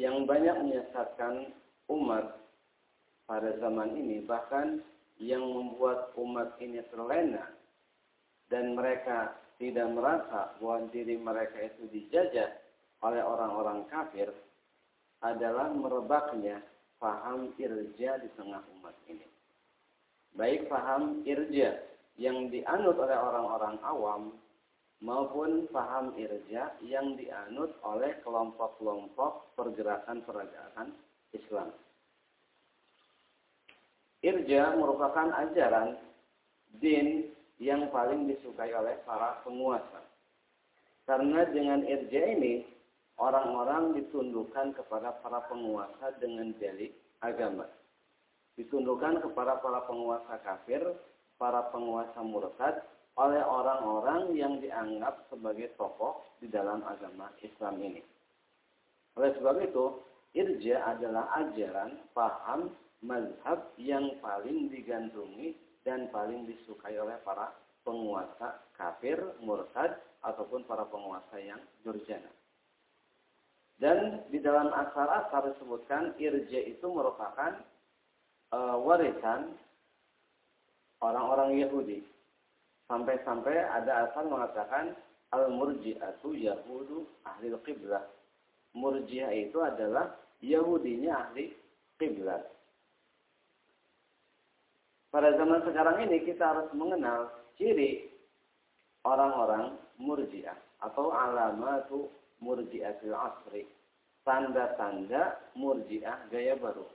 Yang banyak menyesatkan umat pada zaman ini bahkan yang membuat umat ini terlena dan mereka tidak merasa bahwa diri mereka itu dijajah oleh orang-orang kafir adalah merebaknya paham irja di tengah umat ini. Baik paham irja yang dianut oleh orang-orang awam maupun paham irja yang dianut oleh kelompok-kelompok pergerakan-pergerakan Islam. Irja merupakan ajaran din yang paling disukai oleh para penguasa. Karena dengan irja ini, orang-orang ditundukkan kepada para penguasa dengan jali agama. Ditundukkan kepada para penguasa kafir, para penguasa murtad, oleh orang-orang yang dianggap sebagai tokoh di dalam agama Islam ini. Oleh sebab itu, irja adalah ajaran, paham, mazhab yang paling digandrungi dan paling disukai oleh para penguasa kafir, murtad, ataupun para penguasa yang durjana. Dan di dalam asar-asar disebutkan irja itu merupakan uh, warisan orang-orang Yahudi. Sampai-sampai ada asal mengatakan al-murji'atu yahudu ahli qiblah. Murji'ah itu adalah Yahudinya ahli qiblat. Pada zaman sekarang ini kita harus mengenal ciri orang-orang murji'ah atau alamatu murji'atil asri. Tanda-tanda murji'ah gaya baru.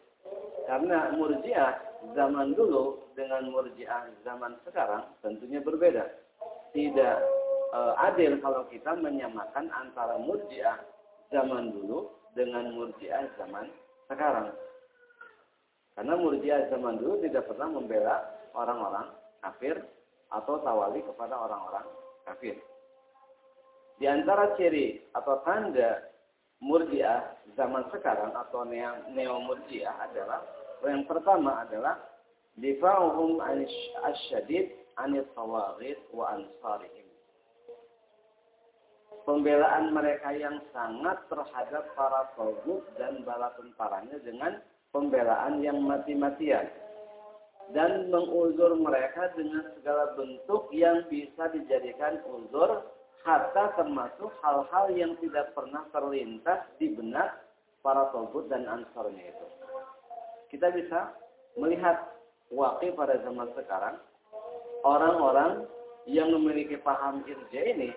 Karena murji'ah zaman dulu dengan murji'ah zaman sekarang tentunya berbeda. Tidak e, adil kalau kita menyamakan antara murji'ah zaman dulu dengan murji'ah zaman sekarang. Karena murji'ah zaman dulu tidak pernah membela orang-orang kafir atau tawali kepada orang-orang kafir. Di antara ciri atau tanda murjiah zaman sekarang atau neo murjiah adalah yang pertama adalah difa'uhum asyadid anit tawaghid wa ansarihim. Pembelaan mereka yang sangat terhadap para togut dan bala tentaranya dengan pembelaan yang mati-matian dan menguzur mereka dengan segala bentuk yang bisa dijadikan uzur hatta termasuk hal-hal yang tidak pernah terlintas di benak para togut dan ansornya itu. Kita bisa melihat wakil pada zaman sekarang, orang-orang yang memiliki paham irja ini,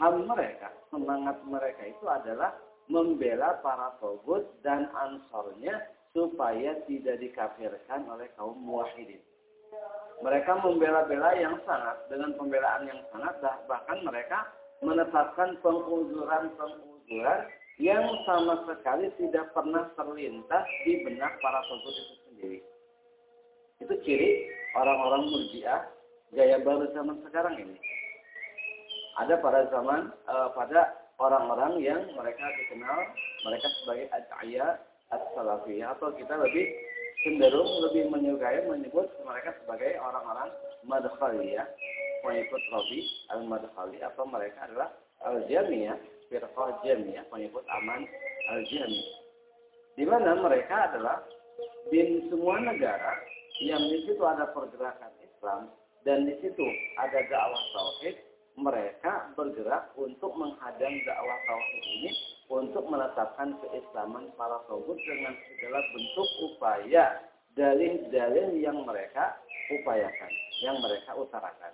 ham mereka, semangat mereka itu adalah membela para togut dan ansornya supaya tidak dikafirkan oleh kaum muwahidin. Mereka membela-bela yang sangat dengan pembelaan yang sangat bahkan mereka menetapkan penguzuran-penguzuran yang sama sekali tidak pernah terlintas di benak para pengikut itu sendiri. Itu ciri orang-orang murjiah gaya baru zaman sekarang ini. Ada pada zaman uh, pada orang-orang yang mereka dikenal mereka sebagai ad'aya as-salafiyah atau kita lebih cenderung lebih menyukai menyebut mereka sebagai orang-orang madkhaliyah pengikut Rabi al-Madkhali atau mereka adalah al-Jamiyah, firqah Jamiyah, pengikut Aman al-Jami. Di mana mereka adalah di semua negara yang di situ ada pergerakan Islam dan di situ ada dakwah tauhid, mereka bergerak untuk menghadang dakwah tauhid ini untuk menetapkan keislaman para tauhid dengan segala bentuk upaya dalil-dalil yang mereka upayakan, yang mereka utarakan.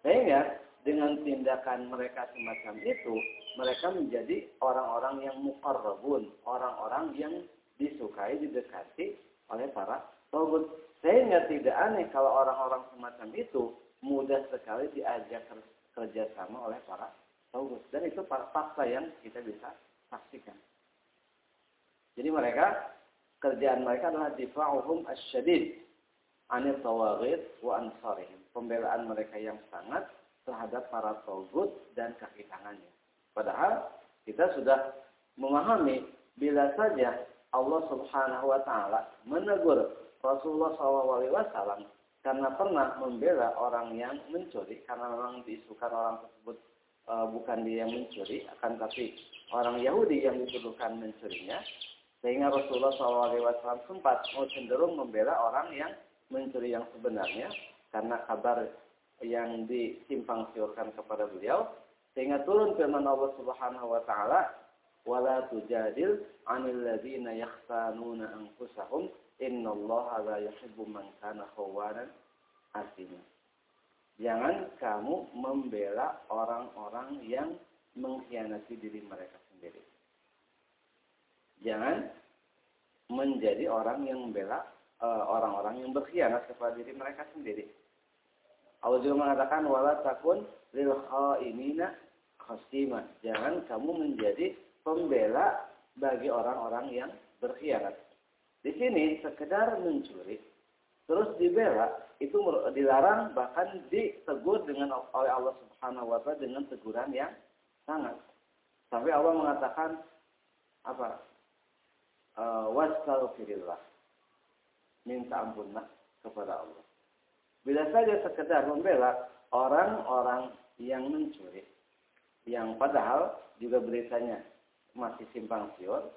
Sehingga dengan tindakan mereka semacam itu, mereka menjadi orang-orang yang mukarrabun, orang-orang yang disukai, didekati oleh para taubat. Sehingga tidak aneh kalau orang-orang semacam itu mudah sekali diajak kerjasama oleh para taubat. Dan itu fakta yang kita bisa saksikan. Jadi mereka, kerjaan mereka adalah difa'uhum asyadid anil tawaghid wa ansarihim pembelaan mereka yang sangat terhadap para togut dan kaki tangannya. Padahal kita sudah memahami bila saja Allah Subhanahu wa taala menegur Rasulullah SAW karena pernah membela orang yang mencuri karena memang diisukan orang tersebut e, bukan dia yang mencuri akan tapi orang Yahudi yang dituduhkan mencurinya sehingga Rasulullah SAW sempat mau cenderung membela orang yang mencuri yang sebenarnya karena kabar yang disimpang siurkan kepada beliau sehingga turun firman Allah Subhanahu wa taala wala tujadil 'anil anfusahum innallaha la yuhibbu man kana khawanan asima Jangan kamu membela orang-orang yang mengkhianati diri mereka sendiri. Jangan menjadi orang yang membela eh, orang-orang yang berkhianat kepada diri mereka sendiri. Allah juga mengatakan wala takun lil khainina khasima. Jangan kamu menjadi pembela bagi orang-orang yang berkhianat. Di sini sekedar mencuri terus dibela itu dilarang bahkan ditegur dengan oleh Allah Subhanahu wa taala dengan teguran yang sangat. Sampai Allah mengatakan apa? Uh, Wastaghfirillah. Minta ampunlah kepada Allah. Bila saja sekedar membela orang-orang yang mencuri, yang padahal juga beritanya masih simpang siur,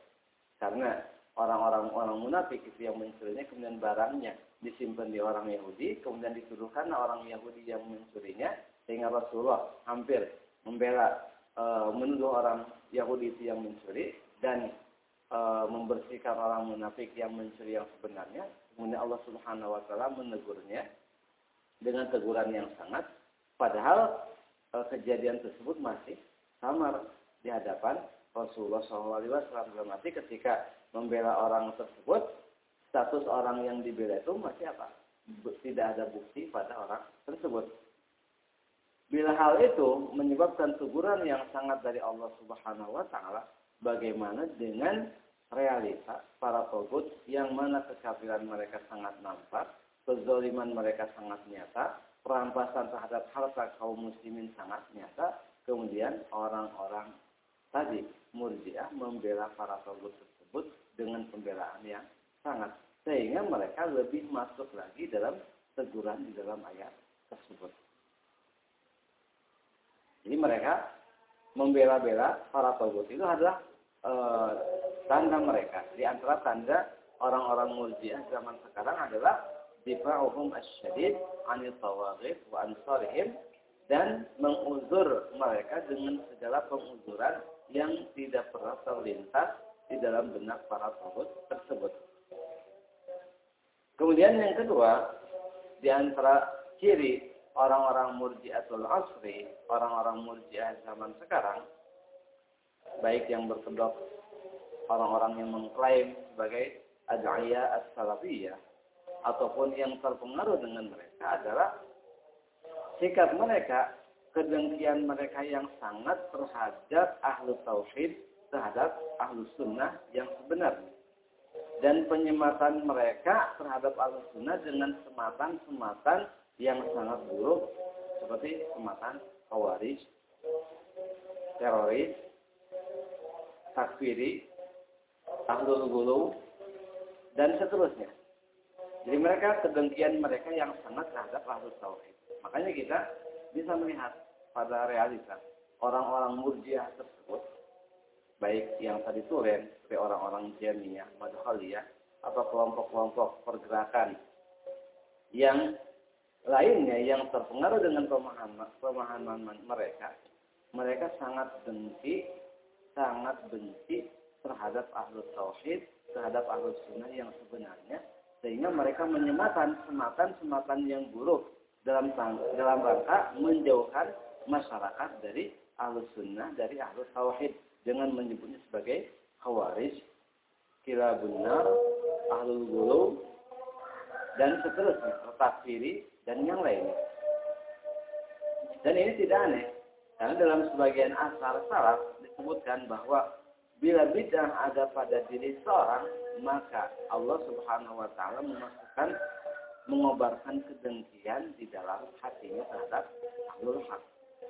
karena orang-orang orang munafik itu yang mencurinya, kemudian barangnya disimpan di orang Yahudi, kemudian dituduhkan orang Yahudi yang mencurinya, sehingga Rasulullah hampir membela e, menuduh orang Yahudi itu yang mencuri dan e, membersihkan orang munafik yang mencuri yang sebenarnya. Kemudian Allah Subhanahu wa taala menegurnya dengan teguran yang sangat padahal e, kejadian tersebut masih samar di hadapan Rasulullah SAW dalam arti ketika membela orang tersebut status orang yang dibela itu masih apa? Tidak ada bukti pada orang tersebut. Bila hal itu menyebabkan teguran yang sangat dari Allah Subhanahu wa taala, bagaimana dengan realita para togut yang mana kekafiran mereka sangat nampak, kezaliman mereka sangat nyata, perampasan terhadap harta kaum muslimin sangat nyata, kemudian orang-orang tadi murjiah membela para togut tersebut dengan pembelaan yang sangat sehingga mereka lebih masuk lagi dalam teguran di dalam ayat tersebut. Jadi mereka membela-bela para togut itu adalah e, tanda mereka. Di antara tanda orang-orang murjiah zaman sekarang adalah difa'uhum asyadid anil tawaghid wa ansarihim dan menguzur mereka dengan segala penguzuran yang tidak pernah terlintas di dalam benak para togut tersebut. Kemudian yang kedua, di antara ciri orang-orang murjiatul asri, orang-orang murjiah zaman sekarang, baik yang berkedok orang-orang yang mengklaim sebagai ad'aya as-salafiyah ataupun yang terpengaruh dengan mereka adalah sikap mereka, kedengkian mereka yang sangat terhadap ahlu tauhid, terhadap ahlu sunnah yang sebenarnya. Dan penyematan mereka terhadap ahlu sunnah dengan sematan-sematan yang sangat buruk seperti sematan khawarij, teroris, takfiri, ahlul gulu, dan seterusnya. Jadi mereka kedengkian mereka yang sangat terhadap ahlul tauhid. Makanya kita bisa melihat pada realitas orang-orang murjiah tersebut, baik yang tadi tulen, seperti orang-orang jamiah, madhaliyah, atau kelompok-kelompok pergerakan yang lainnya yang terpengaruh dengan pemahaman, pemahaman mereka, mereka sangat benci, sangat benci terhadap ahlu tauhid, terhadap ahlu sunnah yang sebenarnya, sehingga mereka menyematan sematan-sematan yang buruk dalam dalam rangka menjauhkan masyarakat dari ahlu sunnah, dari ahlu tauhid dengan menyebutnya sebagai khawarij, kira benar, ahlul gulu, dan seterusnya, takfiri, dan yang lainnya. Dan ini tidak aneh, karena dalam sebagian asar salaf disebutkan bahwa bila bid'ah ada pada diri seorang, maka Allah Subhanahu wa taala memasukkan mengobarkan kedengkian di dalam hatinya terhadap ahlul haq.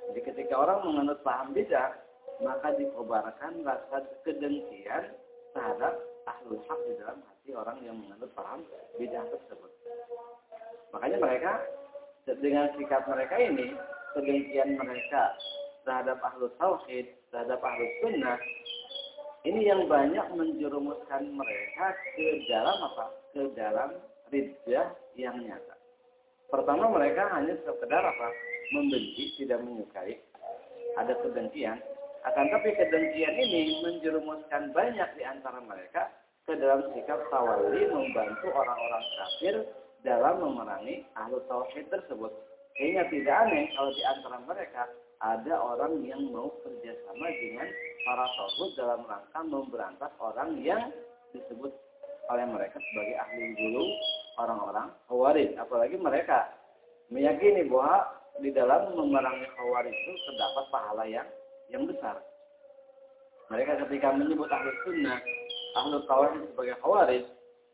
Jadi ketika orang menganut paham bid'ah, maka dikobarkan rasa kedengkian terhadap ahlul haq di dalam hati orang yang menganut paham bid'ah tersebut. Makanya mereka dengan sikap mereka ini, kedengkian mereka terhadap ahlu tauhid, terhadap ahlu sunnah, ini yang banyak menjerumuskan mereka ke dalam apa? Ke dalam ridjah yang nyata. Pertama mereka hanya sekedar apa? Membenci, tidak menyukai. Ada kedengkian. Akan tapi kedengkian ini menjerumuskan banyak di antara mereka ke dalam sikap tawali membantu orang-orang kafir dalam memerangi ahlu tauhid tersebut. Sehingga tidak aneh kalau di antara mereka ada orang yang mau kerjasama dengan para tauhid dalam rangka memberantas orang yang disebut oleh mereka sebagai ahli dulu orang-orang khawarij. Apalagi mereka meyakini bahwa di dalam memerangi khawarij itu terdapat pahala yang yang besar. Mereka ketika menyebut ahli sunnah, ahli tauhid sebagai khawarij,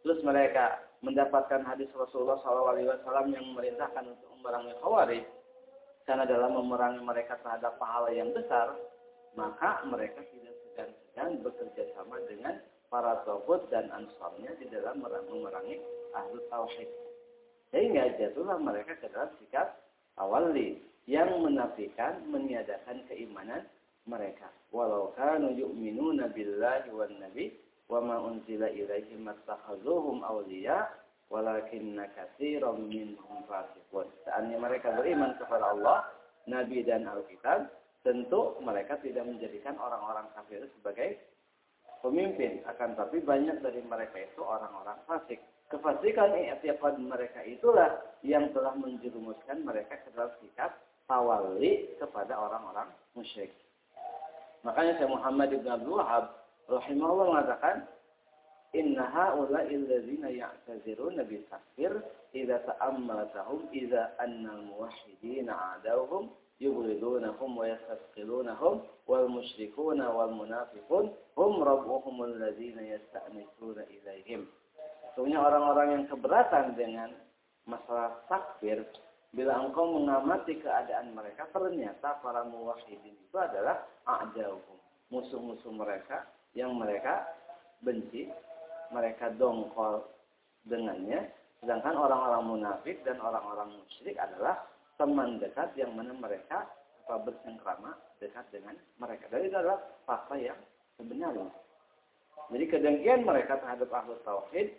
terus mereka mendapatkan hadis Rasulullah SAW yang memerintahkan untuk memerangi khawarij karena dalam memerangi mereka terhadap pahala yang besar maka mereka tidak segan-segan bekerja sama dengan para tauhid dan ansarnya di dalam memerangi ahlu tauhid sehingga jatuhlah mereka ke dalam sikap awali yang menafikan meniadakan keimanan mereka walau kanu yu'minuna billahi wan nabi wa ma unzila ilaihim attakhazuhum awliya walakinna katsiran minhum fasiqun. Seandainya mereka beriman kepada Allah, Nabi dan Alkitab, tentu mereka tidak menjadikan orang-orang kafir sebagai pemimpin. Akan tapi banyak dari mereka itu orang-orang fasik. Kefasikan i'tiqad mereka itulah yang telah menjerumuskan mereka ke dalam sikap tawali kepada orang-orang musyrik. Makanya Syekh Muhammad Ibn Abdul Wahab rahimahullah mengatakan Inna ha'ula illazina ya'tazirun nabi sakhir idza ta'ammaltahum idza annal muwahhidina adawhum yughridunahum wa yastaqilunahum wal musyrikuna wal munafiqun hum rabbuhum الذين yasta'nisuna ilaihim Sesungguhnya orang-orang yang keberatan dengan masalah takfir bila engkau mengamati keadaan mereka ternyata para muwahhidin itu adalah a'dauhum, musuh-musuh mereka yang mereka benci mereka dongkol dengannya, sedangkan orang-orang munafik dan orang-orang musyrik adalah teman dekat yang mana mereka apa bersengkrama dekat dengan mereka. Dan itu adalah fakta yang sebenarnya. Jadi kedengkian mereka terhadap ahlu tauhid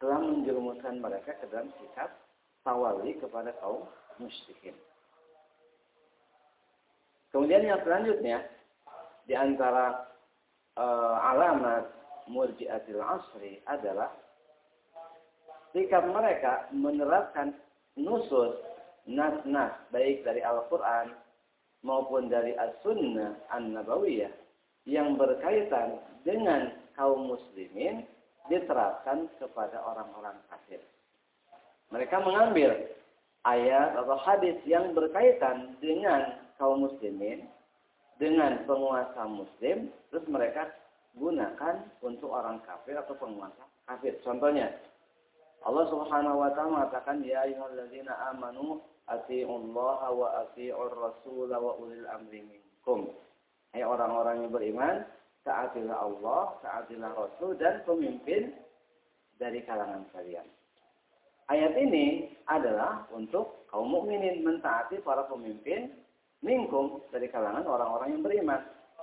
telah menjerumuskan mereka ke dalam sikap tawali kepada kaum musyrikin. Kemudian yang selanjutnya di antara uh, alamat murjiatil asri adalah sikap mereka menerapkan nusus nas-nas baik dari Al-Quran maupun dari As-Sunnah An-Nabawiyah yang berkaitan dengan kaum muslimin diterapkan kepada orang-orang kafir. Mereka mengambil ayat atau hadis yang berkaitan dengan kaum muslimin, dengan penguasa muslim, terus mereka gunakan untuk orang kafir atau penguasa kafir. Contohnya, Allah Subhanahu wa taala mengatakan ya ayyuhalladzina amanu atiiullaha wa atiiur rasul wa ulil amri minkum. Hai orang-orang yang beriman, taatilah Allah, taatilah Rasul dan pemimpin dari kalangan kalian. Ayat ini adalah untuk kaum mukminin mentaati para pemimpin minkum dari kalangan orang-orang yang beriman.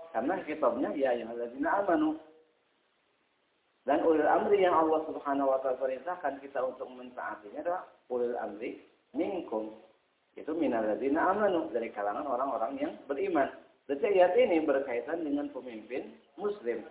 Karena kitabnya ya ayyuhalladzina amanu. Dan ulil amri yang Allah Subhanahu wa taala perintahkan kita untuk mentaatinya adalah ulil amri minkum. Itu minalladzina amanu dari kalangan orang-orang yang beriman. Jadi ayat ini berkaitan dengan pemimpin muslim.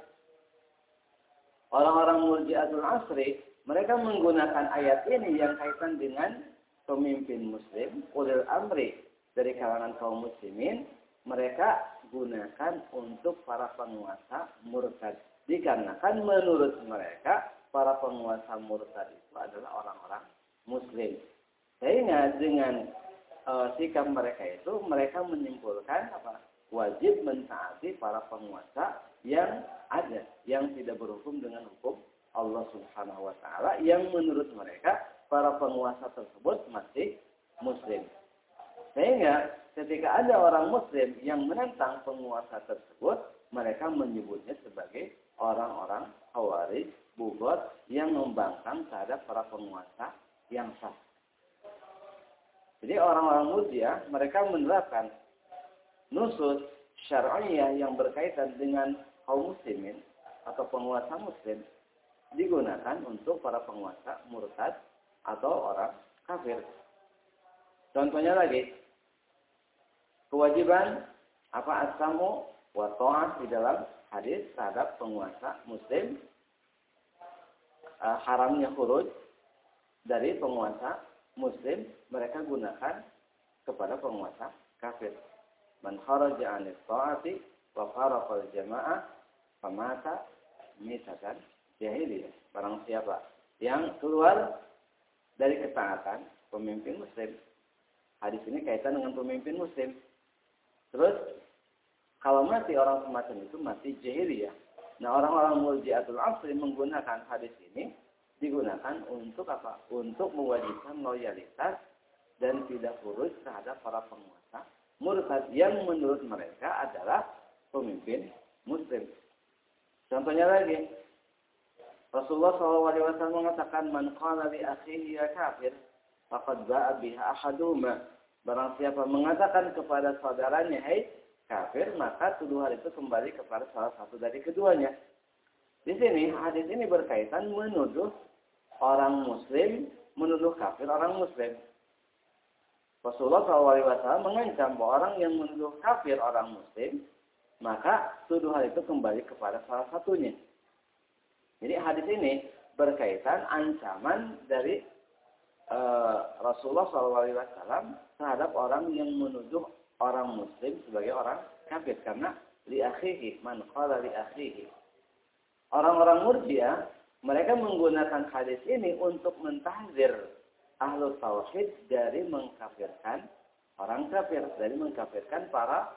Orang-orang murjiatul asri, mereka menggunakan ayat ini yang kaitan dengan pemimpin muslim, ulil amri dari kalangan kaum muslimin, mereka gunakan untuk para penguasa murtad. Dikarenakan menurut mereka para penguasa murtad itu adalah orang-orang muslim. Sehingga dengan e, sikap mereka itu mereka menyimpulkan apa? wajib mentaati para penguasa yang ada yang tidak berhukum dengan hukum Allah Subhanahu wa taala yang menurut mereka para penguasa tersebut masih muslim. Sehingga ketika ada orang muslim yang menentang penguasa tersebut, mereka menyebutnya sebagai orang-orang khawarij, bugot yang membangkang terhadap para penguasa yang sah. Jadi orang-orang murjiah mereka menerapkan nusus syariah yang berkaitan dengan kaum muslimin atau penguasa muslim digunakan untuk para penguasa murtad atau orang kafir. Contohnya lagi, kewajiban apa asamu wa ta'at di dalam hadis terhadap penguasa muslim uh, haramnya khuruj dari penguasa muslim mereka gunakan kepada penguasa kafir man kharaja 'anil ta'ati wa faraqal jama'ah jahiliyah barang siapa yang keluar dari ketaatan pemimpin muslim hadis ini kaitan dengan pemimpin muslim Terus kalau mati orang semacam itu mati jahiliyah. Nah orang-orang murjiatul asri menggunakan hadis ini digunakan untuk apa? Untuk mewajibkan loyalitas dan tidak kurus terhadap para penguasa murtad yang menurut mereka adalah pemimpin muslim. Contohnya lagi, Rasulullah SAW mengatakan man qala li akhihi ya kafir faqad ba'a biha ahaduma Barang siapa mengatakan kepada saudaranya, hei kafir, maka tuduhan itu kembali kepada salah satu dari keduanya. Di sini, hadis ini berkaitan menuduh orang muslim, menuduh kafir orang muslim. Rasulullah SAW mengancam bahwa orang yang menuduh kafir orang muslim, maka tuduhan itu kembali kepada salah satunya. Jadi hadis ini berkaitan ancaman dari uh, Rasulullah SAW terhadap orang yang menuduh orang muslim sebagai orang kafir karena li akhihi man qala li akhihi. Orang-orang murjiah mereka menggunakan hadis ini untuk mentahzir ahlu tauhid dari mengkafirkan orang kafir, dari mengkafirkan para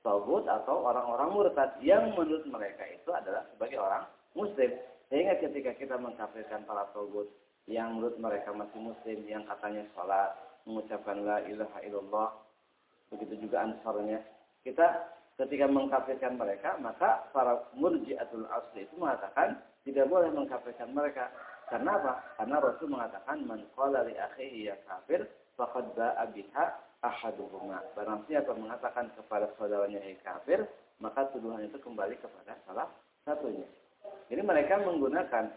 tauhid atau orang-orang murtad yang menurut mereka itu adalah sebagai orang muslim. Sehingga ketika kita mengkafirkan para tauhid yang menurut mereka masih muslim, yang katanya sholat, mengucapkan la ilaha illallah, begitu juga ansarnya, kita ketika mengkafirkan mereka, maka para murjiatul asli itu mengatakan tidak boleh mengkafirkan mereka. Karena apa? Karena Rasul mengatakan man qala li akhihi ya kafir faqad ba'a biha ahaduhuma. Barang siapa mengatakan kepada saudaranya yang kafir, maka tuduhan itu kembali kepada salah satunya. Jadi mereka menggunakan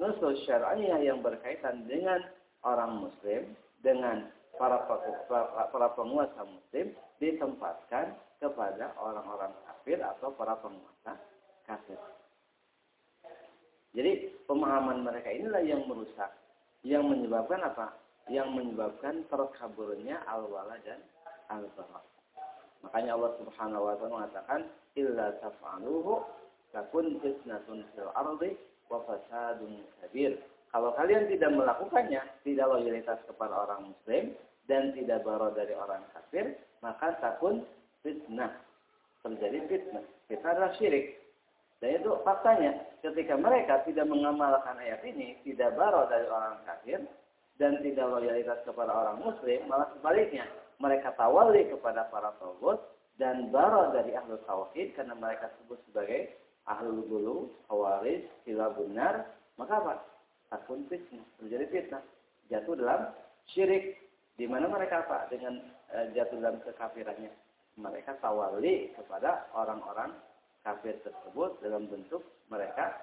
nusus syar'iyah yang berkaitan dengan orang muslim, dengan para para penguasa muslim ditempatkan kepada orang-orang kafir atau para penguasa kafir. Jadi pemahaman mereka inilah yang merusak, yang menyebabkan apa? Yang menyebabkan terkaburnya al-wala dan al-bara. Makanya Allah Subhanahu wa taala mengatakan illa taf'aluhu takun fitnatun fil ardi wa fasadun kabir. Kalau kalian tidak melakukannya, tidak loyalitas kepada orang muslim dan tidak baro dari orang kafir, maka takun fitnah. Terjadi fitnah. Fitnah adalah syirik. Dan itu faktanya, ketika mereka tidak mengamalkan ayat ini, tidak baro dari orang kafir, dan tidak loyalitas kepada orang muslim, malah sebaliknya, mereka tawali kepada para tawud, dan baro dari ahlu tauhid, karena mereka sebut sebagai ahlu gulu, khawarij, sila benar, maka apa? Takun fitnah, terjadi fitnah. Jatuh dalam syirik. Di mana mereka apa? Dengan e, jatuh dalam kekafirannya. Mereka tawali kepada orang-orang kafir tersebut dalam bentuk mereka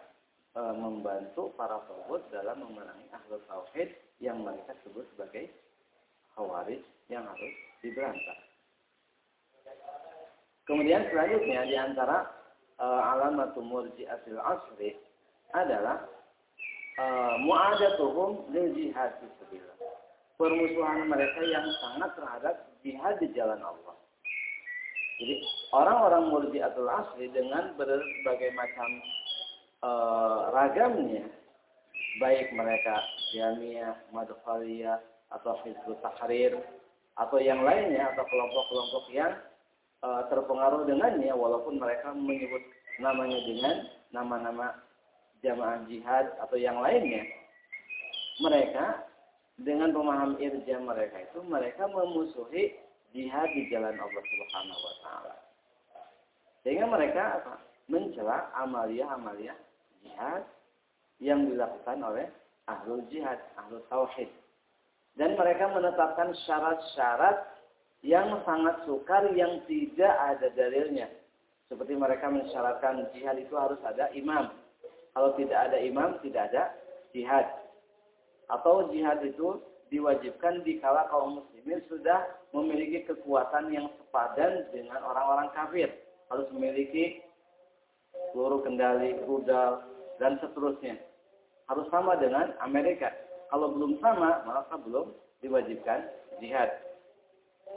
e, membantu para tauhid dalam memerangi ahlu tauhid yang mereka sebut sebagai khawarij yang harus diberantas. Kemudian selanjutnya di antara e, alamatul murji'atil asri adalah e, mu'adatuhum lil jihad fisabilillah. Permusuhan mereka yang sangat terhadap jihad di jalan Allah. Jadi orang-orang atau asli dengan berbagai macam e, ragamnya, baik mereka Jamiah, Madkhaliyah, atau Hizbut Tahrir, atau yang lainnya, atau kelompok-kelompok yang terpengaruh dengannya, walaupun mereka menyebut namanya dengan nama-nama jamaah jihad atau yang lainnya, mereka dengan pemahaman irja mereka itu, mereka memusuhi jihad di jalan Allah Subhanahu wa taala. Sehingga mereka apa? mencela amalia-amalia jihad yang dilakukan oleh ahlu jihad, ahlu tauhid. Dan mereka menetapkan syarat-syarat yang sangat sukar yang tidak ada dalilnya. Seperti mereka mensyaratkan jihad itu harus ada imam. Kalau tidak ada imam, tidak ada jihad. Atau jihad itu diwajibkan di kala kaum muslimin sudah memiliki kekuatan yang sepadan dengan orang-orang kafir. Harus memiliki seluruh kendali, rudal, dan seterusnya. Harus sama dengan Amerika. Kalau belum sama, maka belum diwajibkan jihad.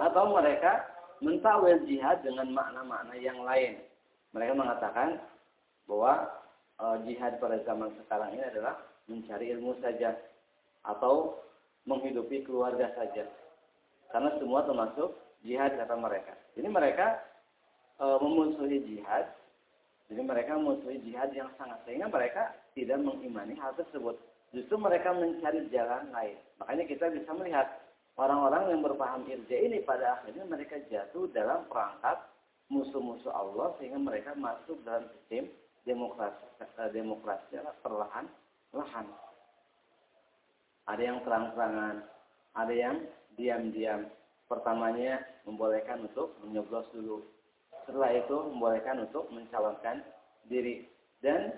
Atau mereka mentawil jihad dengan makna-makna yang lain. Mereka mengatakan bahwa e, jihad pada zaman sekarang ini adalah mencari ilmu saja. Atau menghidupi keluarga saja. Karena semua termasuk jihad kata mereka. Jadi mereka e, memusuhi jihad. Jadi mereka memusuhi jihad yang sangat sehingga mereka tidak mengimani hal tersebut. Justru mereka mencari jalan lain. Makanya kita bisa melihat orang-orang yang berpaham irja ini pada akhirnya mereka jatuh dalam perangkap musuh-musuh Allah sehingga mereka masuk dalam sistem demokrasi eh, demokrasi perlahan-lahan. Ada yang terang-terangan, ada yang diam-diam. Pertamanya membolehkan untuk menyoblos dulu. Setelah itu membolehkan untuk mencalonkan diri. Dan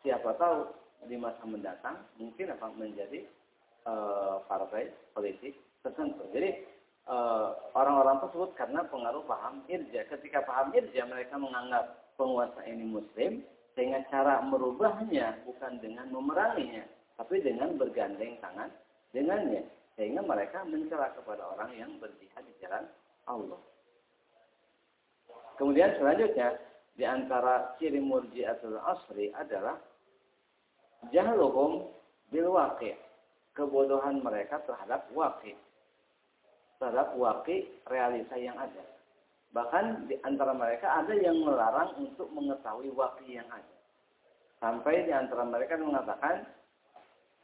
siapa tahu di masa mendatang mungkin akan menjadi e, partai politik tertentu. Jadi eh, orang-orang tersebut karena pengaruh paham irja. Ketika paham irja mereka menganggap penguasa ini muslim sehingga cara merubahnya bukan dengan memeranginya tapi dengan bergandeng tangan dengannya sehingga mereka mencela kepada orang yang berjihad di jalan Allah. Kemudian selanjutnya di antara ciri murjiatul asri adalah jahluhum bil waqi' kebodohan mereka terhadap waqi' terhadap waqi' realita yang ada. Bahkan di antara mereka ada yang melarang untuk mengetahui waqi' yang ada. Sampai di antara mereka mengatakan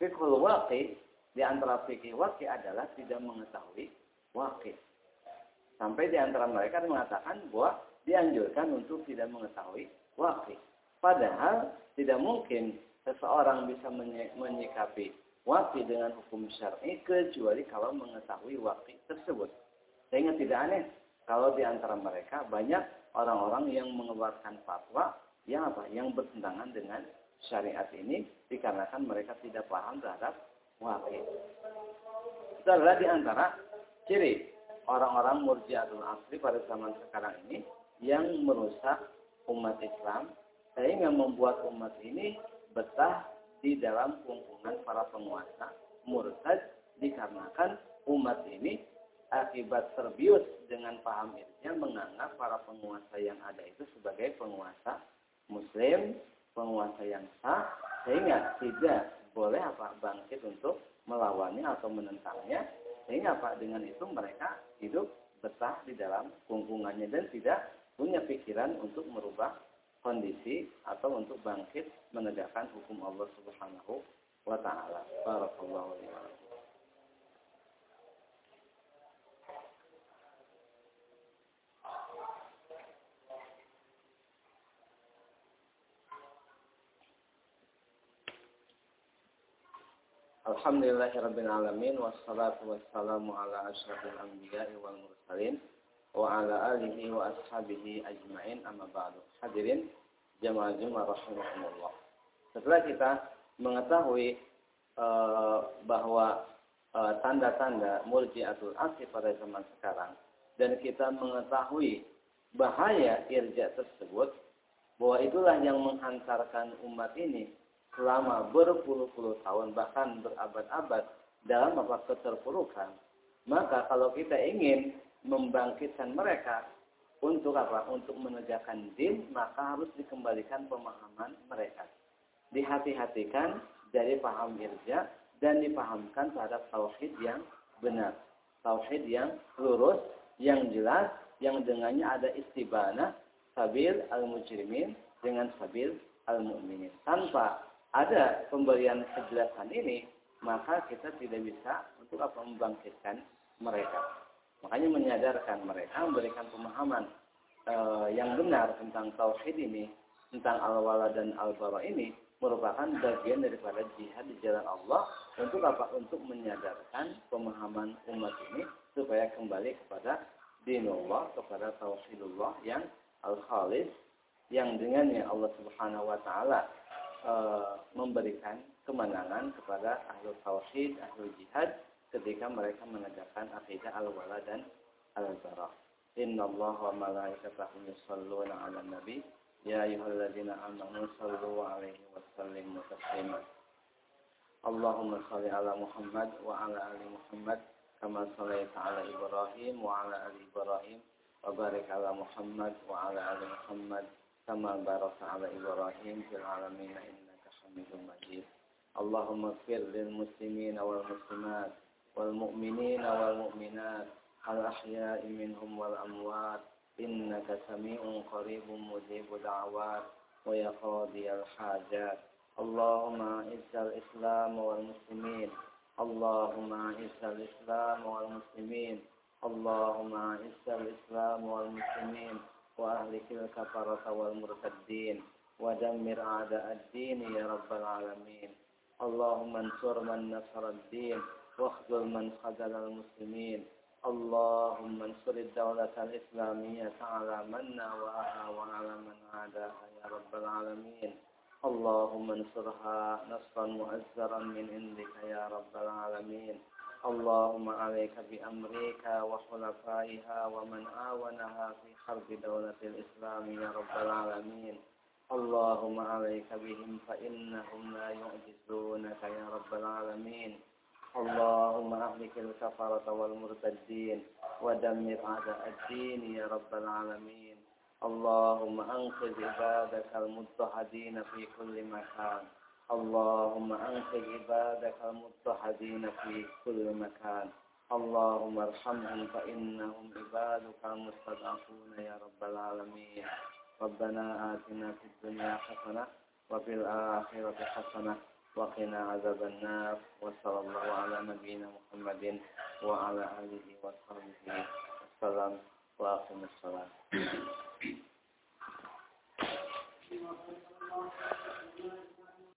fikhul waqi' di antara fikih waqi' adalah tidak mengetahui waqi'. Sampai di antara mereka mengatakan bahwa dianjurkan untuk tidak mengetahui wakil. Padahal tidak mungkin seseorang bisa menyikapi wakil dengan hukum syar'i kecuali kalau mengetahui wakil tersebut. Sehingga tidak aneh kalau di antara mereka banyak orang-orang yang mengeluarkan fatwa yang apa? Yang bertentangan dengan syariat ini dikarenakan mereka tidak paham terhadap wakil. Itu adalah di antara ciri orang-orang murjiatul asli pada zaman sekarang ini yang merusak umat Islam sehingga membuat umat ini betah di dalam kungkungan para penguasa. Murtad dikarenakan umat ini akibat terbius dengan paham irja menganggap para penguasa yang ada itu sebagai penguasa muslim, penguasa yang sah sehingga tidak boleh apa bangkit untuk melawannya atau menentangnya. Sehingga apa dengan itu mereka hidup betah di dalam kungkungannya dan tidak punya pikiran untuk merubah kondisi atau untuk bangkit menegakkan hukum Allah Subhanahu wa taala. Barakallahu Alhamdulillahirabbil alamin wassalatu wassalamu ala asyrafil anbiya'i wal mursalin wa ala alihi wa ashabihi ajma'in amma ba'du. Hadirin jamaah Jumat rahimahumullah. Setelah kita mengetahui uh, bahwa uh, tanda-tanda murji'atul asli pada zaman sekarang dan kita mengetahui bahaya irja tersebut bahwa itulah yang menghantarkan umat ini selama berpuluh-puluh tahun bahkan berabad-abad dalam apa keterpurukan maka kalau kita ingin membangkitkan mereka untuk apa? Untuk menegakkan din, maka harus dikembalikan pemahaman mereka. Dihati-hatikan dari paham irja dan dipahamkan terhadap tauhid yang benar. Tauhid yang lurus, yang jelas, yang dengannya ada istibana sabil al-mujrimin dengan sabil al-mu'minin. Tanpa ada pemberian kejelasan ini, maka kita tidak bisa untuk apa membangkitkan mereka. Makanya menyadarkan mereka, memberikan pemahaman e, yang benar tentang tauhid ini, tentang al-wala dan al-bara ini merupakan bagian daripada jihad di jalan Allah untuk apa? Untuk menyadarkan pemahaman umat ini supaya kembali kepada dinullah, kepada tauhidullah yang al-khalis yang dengannya Allah Subhanahu wa taala e, memberikan kemenangan kepada ahlu tauhid, ahlu jihad ketika mereka menegakkan akidah al-wala dan al-bara. Inna Allah wa malaikatahu yusalluna ala nabi ya ayyuhalladzina amanu sallu alaihi wa sallimu taslima. Allahumma salli ala Muhammad wa ala ali Muhammad kama sallaita ala Ibrahim wa ala ali Ibrahim wa barik ala Muhammad wa ala ali Muhammad kama barakta ala Ibrahim fil alamin innaka Hamidum Majid. Allahumma fir lil muslimina wal muslimat والمؤمنين والمؤمنات الأحياء منهم والأموات إنك سميع قريب مجيب دعوات ويقاضي الحاجات. اللهم أعز الإسلام والمسلمين. اللهم أعز الإسلام والمسلمين. اللهم أعز الإسلام والمسلمين. وأهلك الكفرة والمرتدين. ودمر أعداء الدين يا رب العالمين. اللهم انصر من نصر الدين. واخذل من خذل المسلمين. اللهم انصر الدولة الإسلامية على من ناواها وعلى من عاداها يا رب العالمين. اللهم انصرها نصرا مؤزرا من عندك يا رب العالمين. اللهم عليك بأمريكا وخلفائها ومن آونها في حرب دولة الإسلام يا رب العالمين. اللهم عليك بهم فإنهم لا يعجزونك يا رب العالمين. اللهم أهلك الكفرة والمرتدين ودمر أعداء الدين يا رب العالمين. اللهم أنقذ عبادك المضطهدين في كل مكان. اللهم أنقذ عبادك المضطهدين في كل مكان. اللهم ارحمهم فإنهم عبادك المستضعفون يا رب العالمين. ربنا آتنا في الدنيا حسنة وفي الآخرة حسنة وقنا عذاب النار وصلى الله على نبينا محمد وعلى آله وصحبه وسلم وأقم الصلاة Thank you.